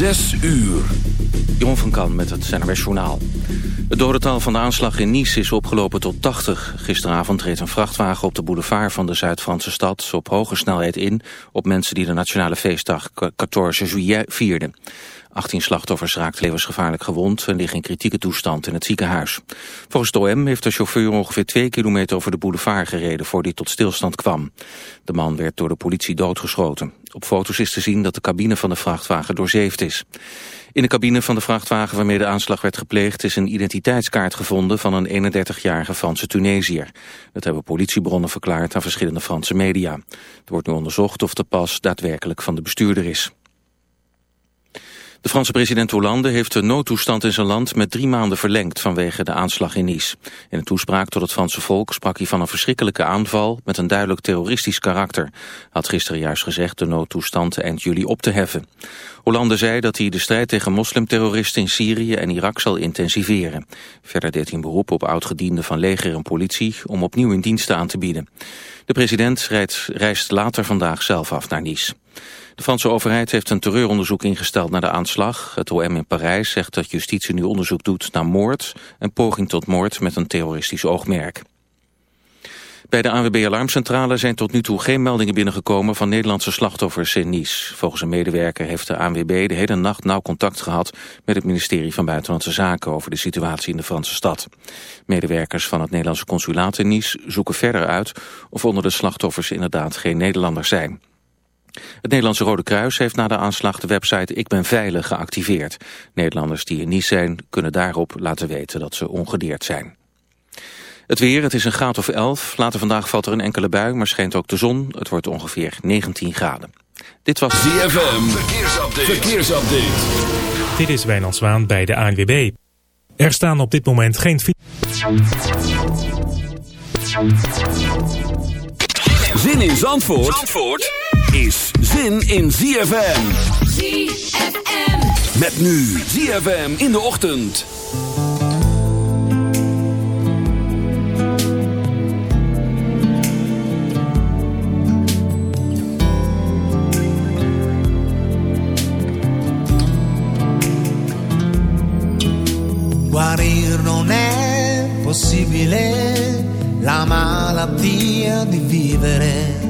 Zes uur. Jeroen van Kan met het NRS Journaal. Het dodental van de aanslag in Nice is opgelopen tot 80. Gisteravond reed een vrachtwagen op de boulevard van de Zuid-Franse stad... op hoge snelheid in op mensen die de nationale feestdag 14 juillet vierden. 18 slachtoffers raakten levensgevaarlijk gewond en liggen in kritieke toestand in het ziekenhuis. Volgens de OM heeft de chauffeur ongeveer twee kilometer over de boulevard gereden voor hij tot stilstand kwam. De man werd door de politie doodgeschoten. Op foto's is te zien dat de cabine van de vrachtwagen doorzeefd is. In de cabine van de vrachtwagen waarmee de aanslag werd gepleegd is een identiteitskaart gevonden van een 31-jarige Franse Tunesiër. Dat hebben politiebronnen verklaard aan verschillende Franse media. Er wordt nu onderzocht of de pas daadwerkelijk van de bestuurder is. De Franse president Hollande heeft de noodtoestand in zijn land met drie maanden verlengd vanwege de aanslag in Nice. In een toespraak tot het Franse volk sprak hij van een verschrikkelijke aanval met een duidelijk terroristisch karakter. Had gisteren juist gezegd de noodtoestand eind juli op te heffen. Hollande zei dat hij de strijd tegen moslimterroristen in Syrië en Irak zal intensiveren. Verder deed hij een beroep op oudgedienden van leger en politie om opnieuw in diensten aan te bieden. De president reist later vandaag zelf af naar Nice. De Franse overheid heeft een terreuronderzoek ingesteld naar de aanslag. Het OM in Parijs zegt dat justitie nu onderzoek doet naar moord... en poging tot moord met een terroristisch oogmerk. Bij de ANWB Alarmcentrale zijn tot nu toe geen meldingen binnengekomen van Nederlandse slachtoffers in Nice. Volgens een medewerker heeft de ANWB de hele nacht nauw contact gehad met het ministerie van Buitenlandse Zaken over de situatie in de Franse stad. Medewerkers van het Nederlandse consulaat in Nice zoeken verder uit of onder de slachtoffers inderdaad geen Nederlanders zijn. Het Nederlandse Rode Kruis heeft na de aanslag de website Ik ben veilig geactiveerd. Nederlanders die in Nice zijn kunnen daarop laten weten dat ze ongedeerd zijn. Het weer, het is een graad of 11. Later vandaag valt er een enkele bui, maar schijnt ook de zon. Het wordt ongeveer 19 graden. Dit was ZFM, verkeersupdate. verkeersupdate. Dit is Wijnand Zwaan bij de ANWB. Er staan op dit moment geen... Zin in Zandvoort? Zandvoort? Is zin in ZFM. ZFM. Met nu ZFM in de ochtend. Guarir non è possibile la malattia di vivere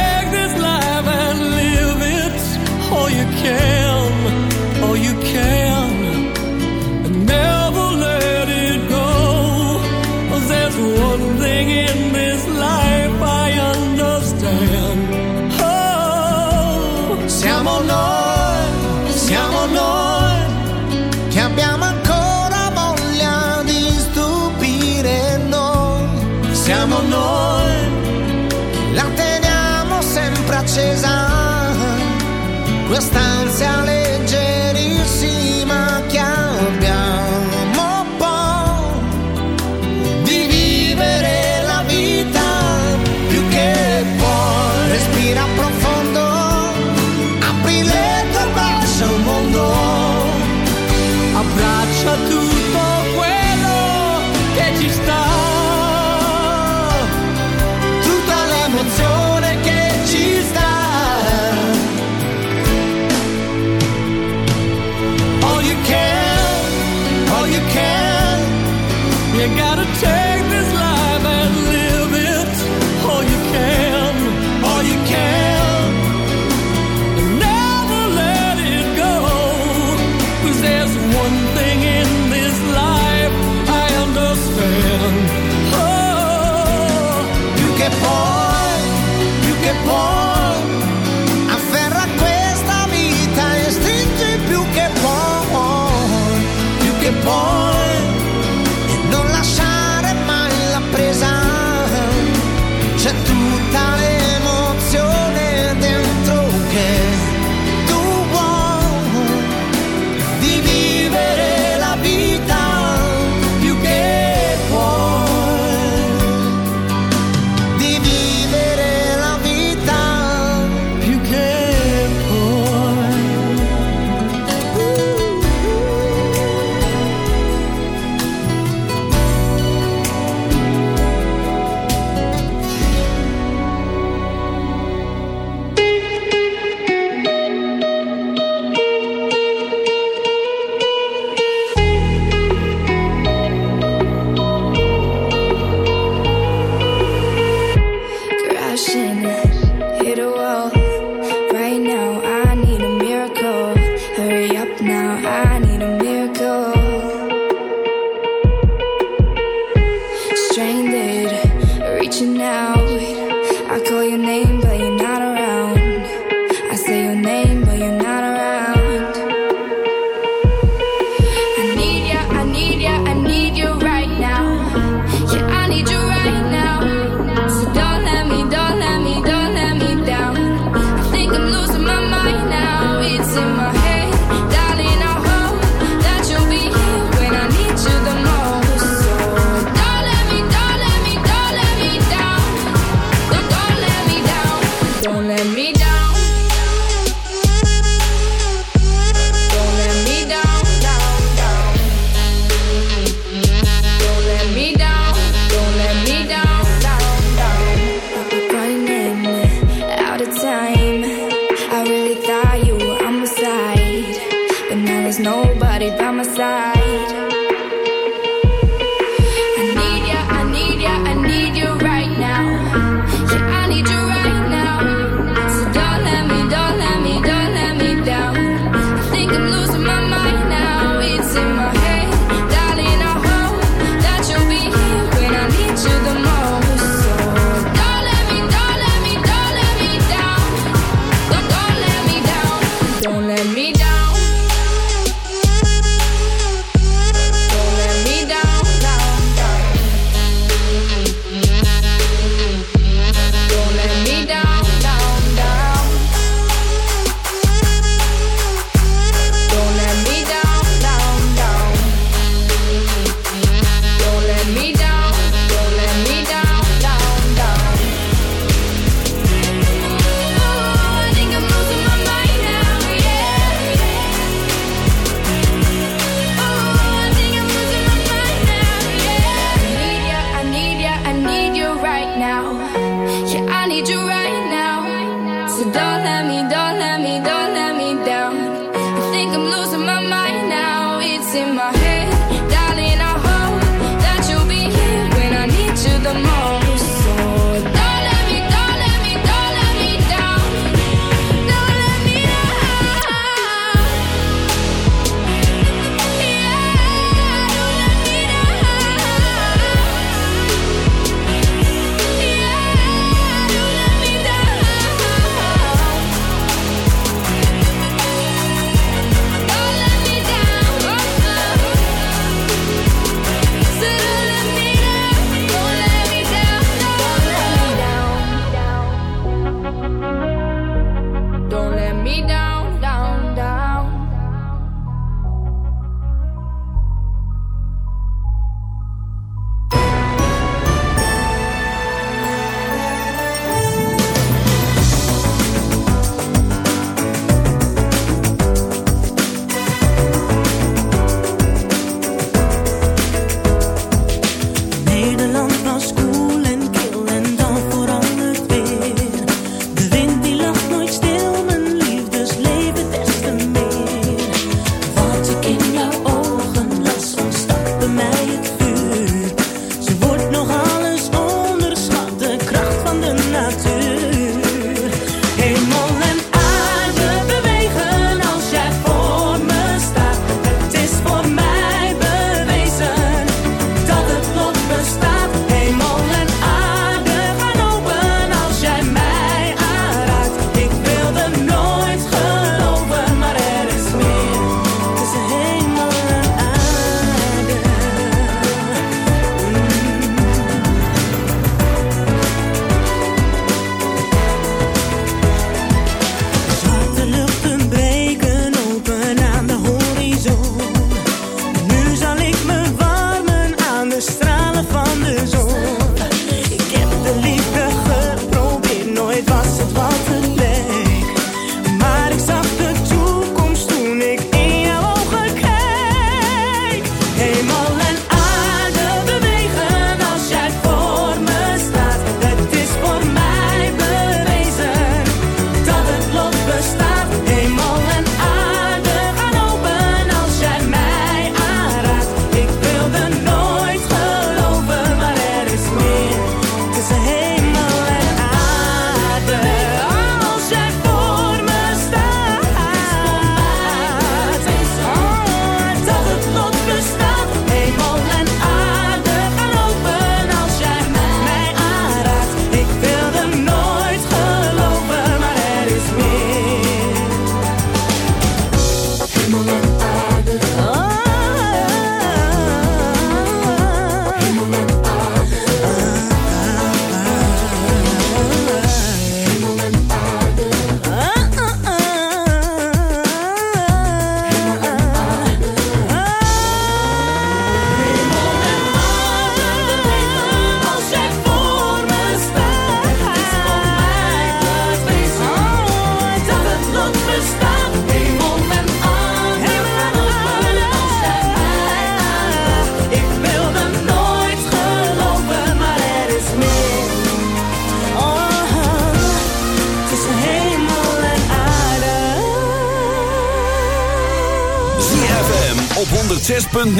all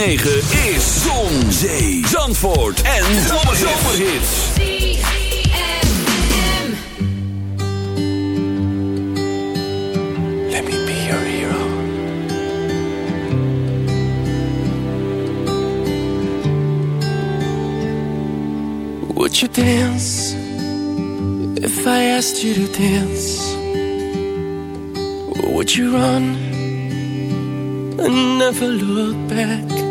106.9 is Zon, Zee, Zandvoort en Zomerhits. Let me be your hero. Would you dance if I asked you to dance? Would you run and never look back?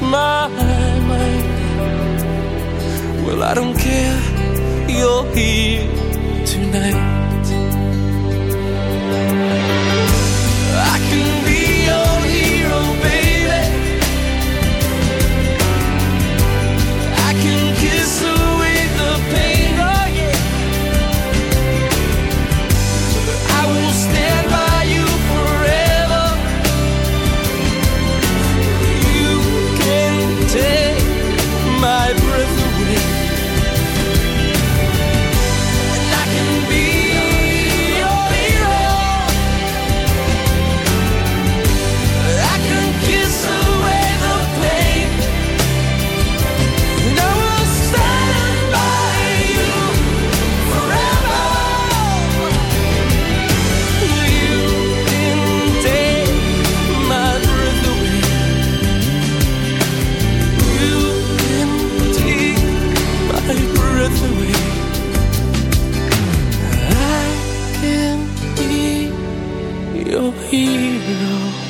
Have your hero.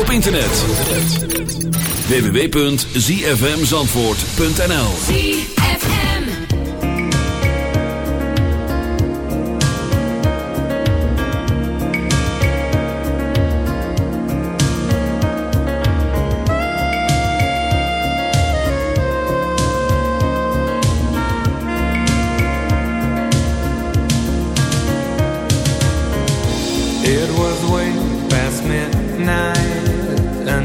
Op internet. www.zfmzandvoort.nl It was way past midnight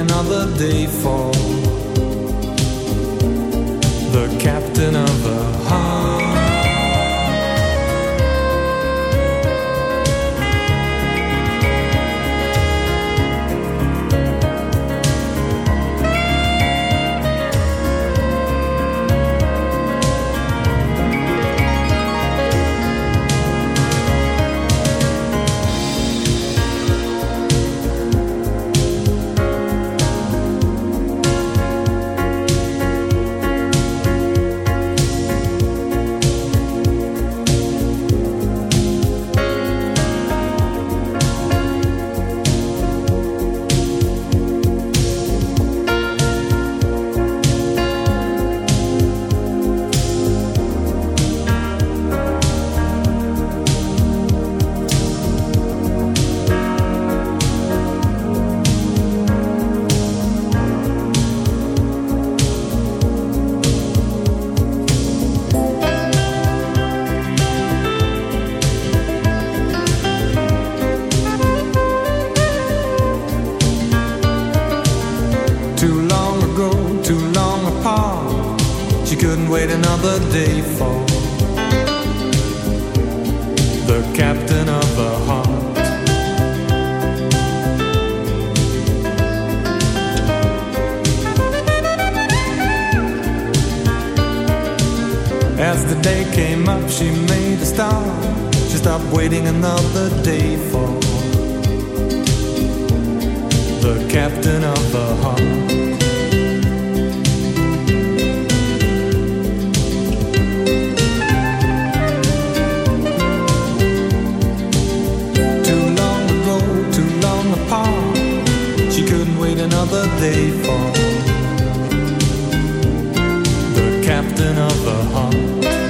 Another day for captain of the heart.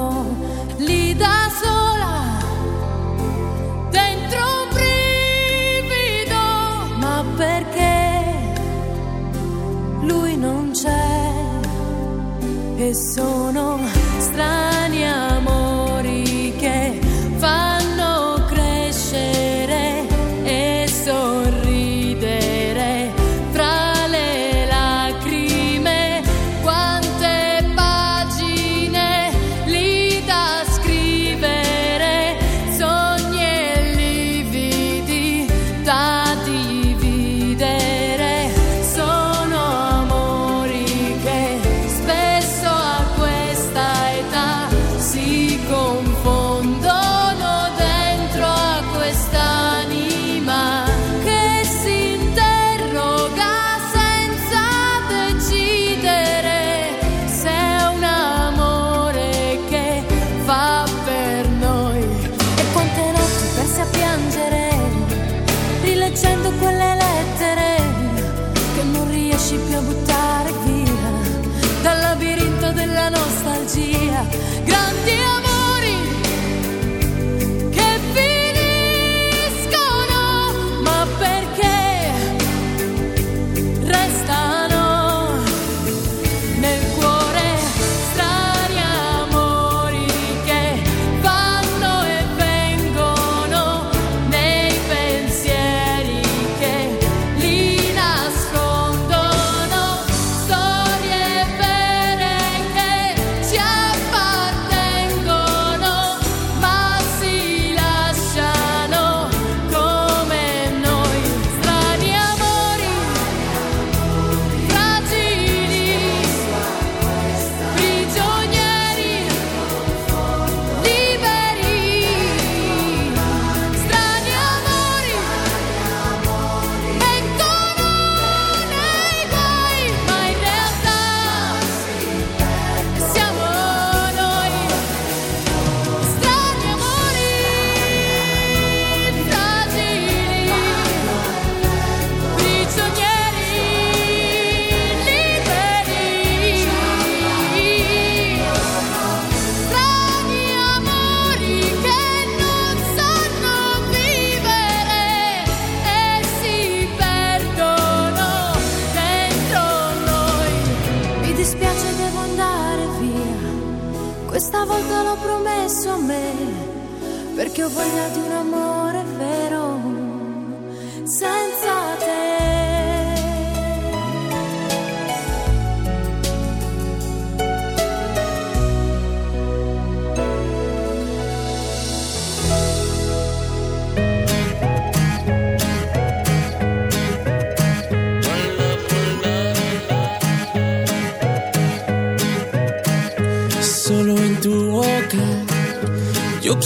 e sono strani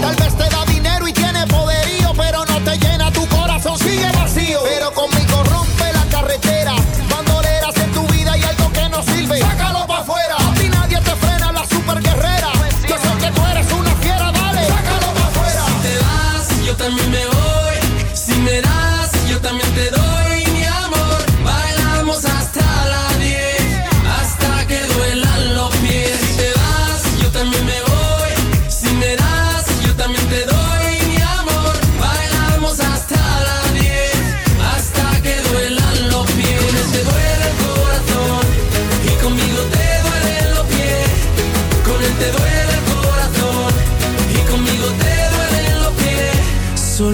Tal vez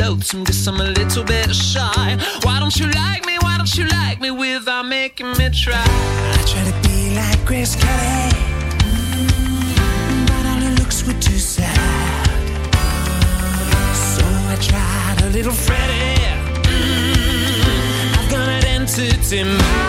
Lonesome, guess I'm a little bit shy. Why don't you like me? Why don't you like me without making me try? I try to be like Grace Kelly, mm, but all her looks were too sad. So I tried a little Freddie. Mm, I've got an entity mind.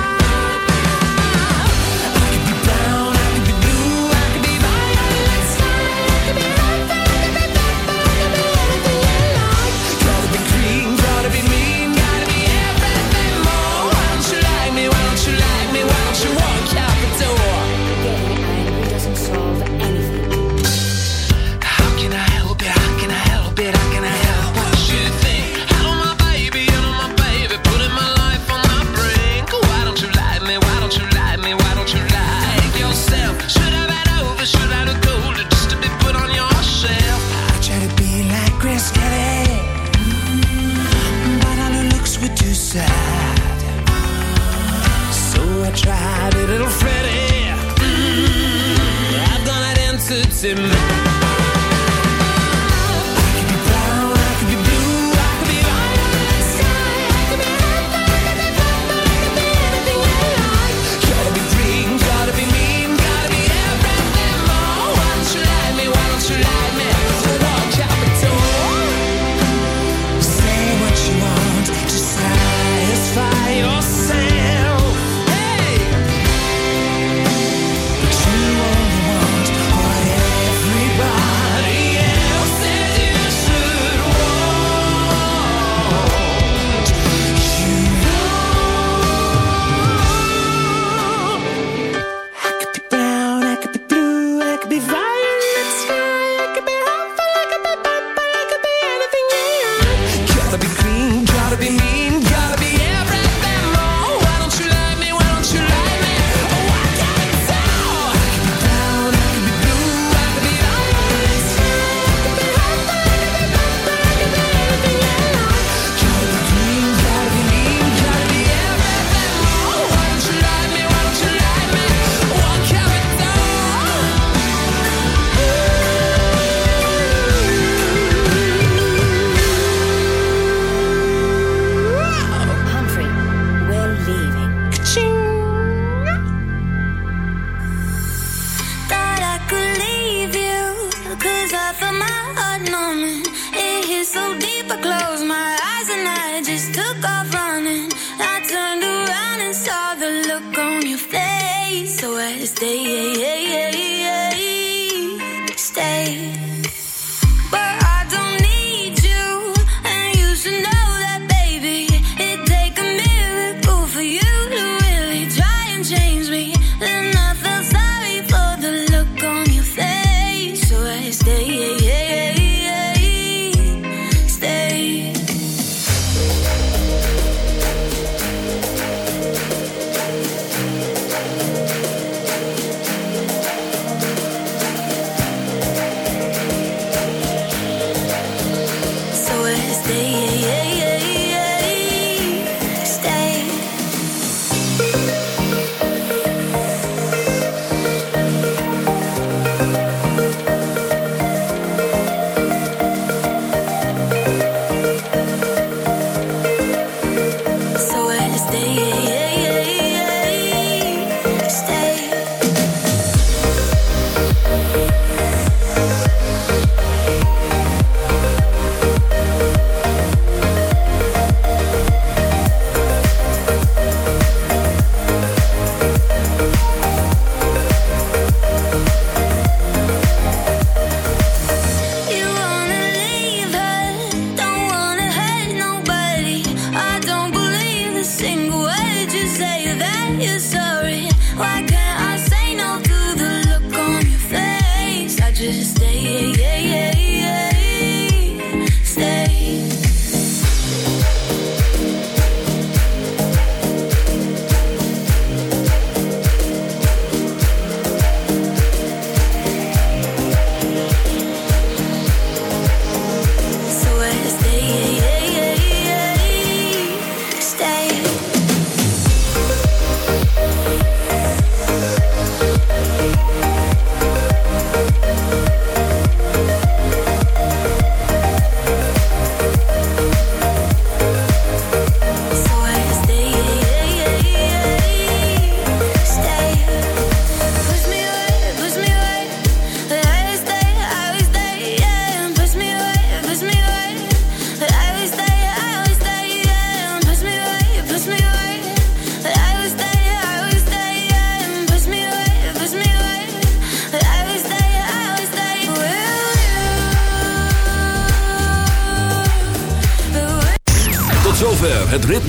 gotta be